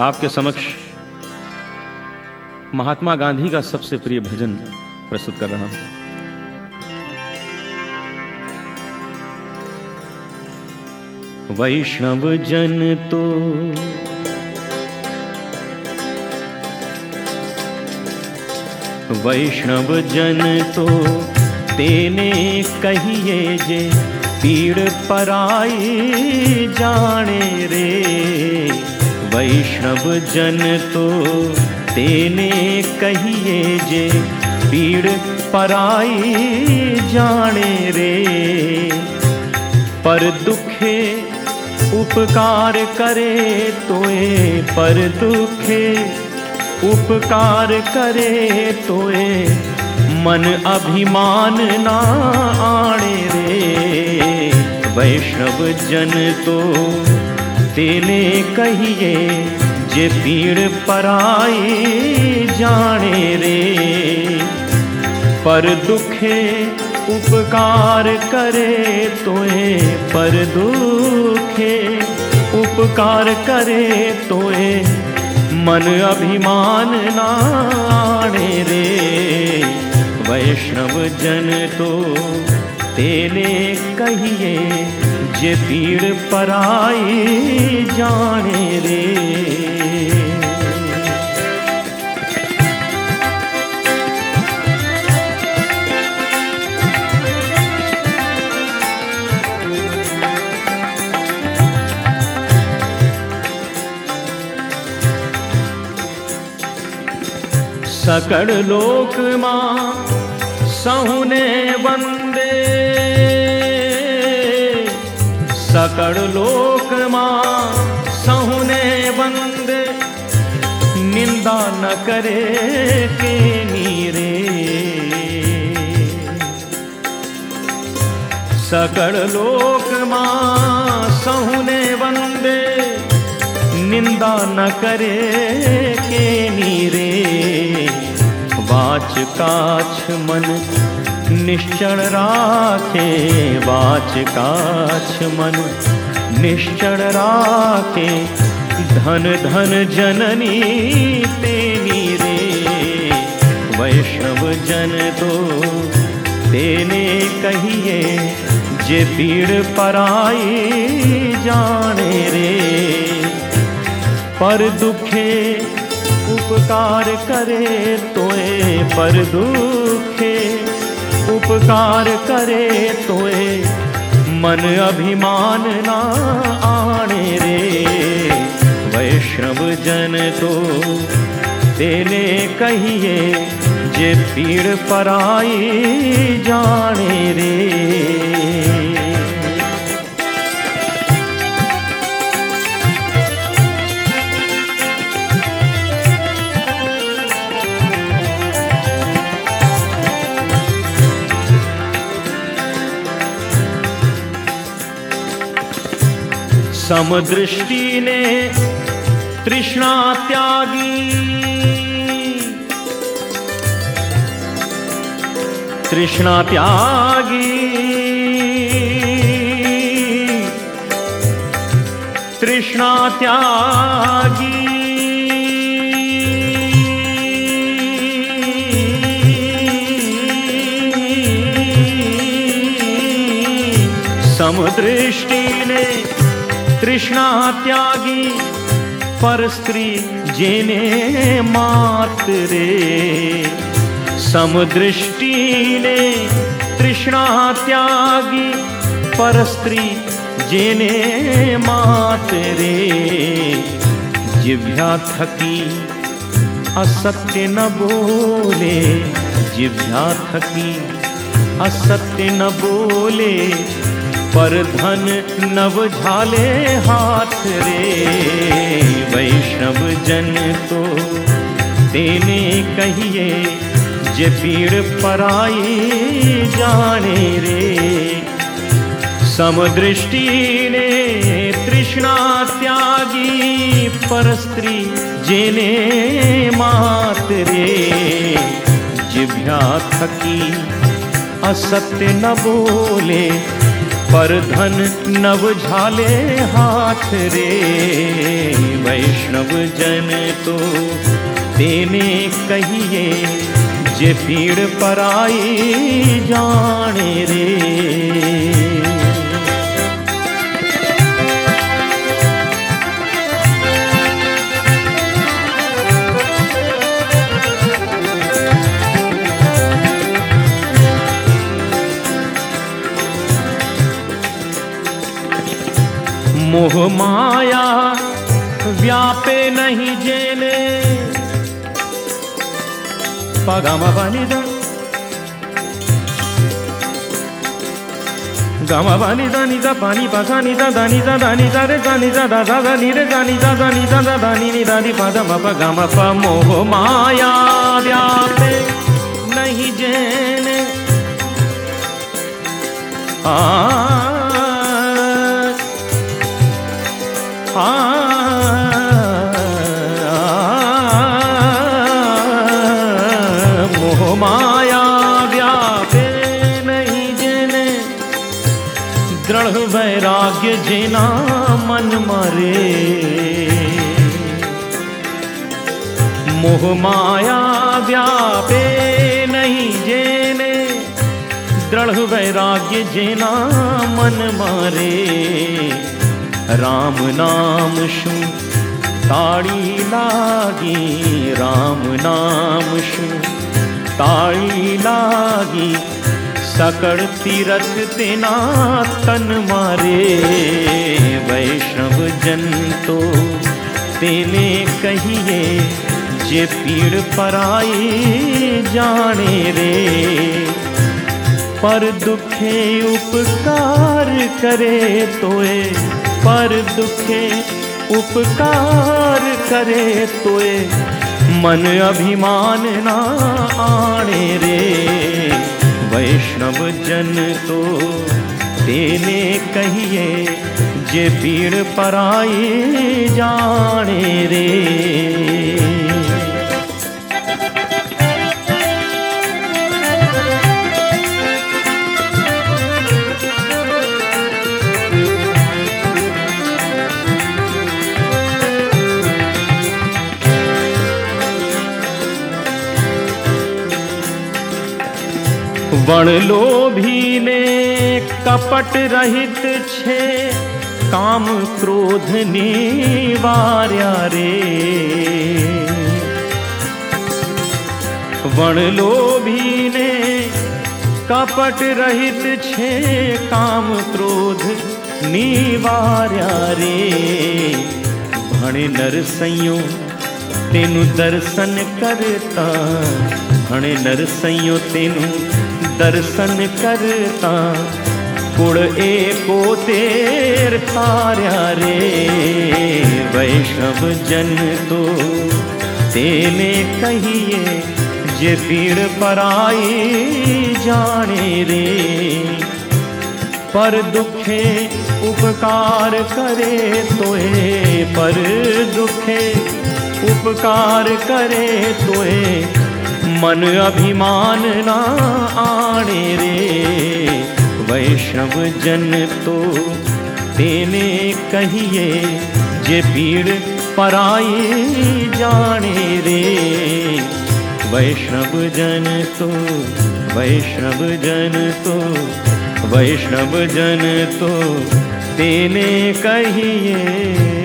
आपके समक्ष महात्मा गांधी का सबसे प्रिय भजन प्रस्तुत कर रहा हूँ। वैष्णव जन तो वैष्णव जन तो तेने कहिए जे पीड़ पराई जाने रे। वैष्णव जन तो तेने कहिए जे, पीड़ पराई जाने रे। पर दुखे उपकार करे तोए, पर दुखे उपकार करे तोए, मन अभिमान ना आणे रे। वैष्णव जन तो तेने कहिए, जे पीड़ पराई जाने रे। पर दुखे उपकार करे तोए, पर दुखे उपकार करे तोए, मन अभिमान नाणे रे। वैष्णव जन तो तेने कहिए जे पीड़ पराई जाने रे सकड़ लोक माँ सहुने वंदे सकड़ लोक माँ, सहुने वंदे निंदा न करे के नीरे सकड़ लोक माँ, सहुने वंदे निंदा न करे के नीरे वाच काछ मन निश्चल राखे वाच काछ मन। निश्चल राखे, धन धन जननी तेनी रे। वैष्णव जन तो तेने कहिए, जे पीड़ पराई जाने रे। पर दुखे उपकार करे तोए, पर दुखे उपकार करे तोए, मन अभिमान ना आने रे। वैष्णव जन तो तेने कहिए, जे पीड़ पराई जाने रे। समदृष्टि ने तृष्णा त्यागी। तृष्णा त्यागी। तृष्णा त्यागी। समदृष्टि ने तृष्णा त्यागी, पर स्त्री जेने मात रे। समदृष्टि ने तृष्णा त्यागी, पर स्त्री जेने मात रे। जिभ्या थकी, असत्य न बोले। जिभ्या थकी, असत्य न बोले। पर धन नव झाले हाथ रे। वैष्णव जन तो तेने कहिए, जे पीड़ पराई जाने रे। समदृष्टि ने तृष्णा त्यागी, पर स्त्री जेने मात रे। जिभ्या थकी असत्य न बोले पर धन नव झाले हाथ रे। वैष्णव जन तो तेने कहिए, जे पीड़ पराई जाने रे। मोह माया व्यापे नहीं जेने। पगम बनी द। गम बनी द, नि द, पानी पगा नि द द, नि द द, नि द, रे द नि द द द द, नि रे द नि द द, नि द द द, नि नि द, नि प, द, म, प, ग, म, प, मोह माया व्यापे नहीं जेने। आ मोह माया व्यापे नहीं जेने, दृढ़ वैराग्य जेना मन मरे। मोह माया व्यापे नहीं जेने, दृढ़ वैराग्य जेना मन मारे। राम नाम शु, ताड़ी लागी राम नाम शु, ताड़ी लागी सकड़ तीरथ तेना तन मारे। वैष्णव जन तो तेने कहिए, जे पीड़ पराई जाने रे। पर दुखे उपकार करे तोए पर दुखे उपकार करे तो मन अभिमान ना आने रे। वैष्णव जन तो तेने कहिए, जे पीड़ पराई जाने रे। વણ લોભીને કપટ રહિત છે કામ ક્રોધને વાર્યા રે વણ લોભીને કપટ રહિત છે કામ ક્રોધ નિવાર્યા રે ભણે નરસૈયો તેનું દર્શન કરતા ભણે નરસૈયો તેનું दर्शन करता कुड़ एको तेर तार्या रे। वैष्णव जन तो तेने कहिए, जे पीड़ पराई जाने रे। पर दुखे उपकार करे तोए पर दुखे उपकार करे तोए मन अभिमान ना आने रे। वैष्णव जन तो तेने कहिए, जे पीड़ पराई जाने रे। वैष्णव जन तो वैष्णव जन तो वैष्णव जन तो तेने कहिए।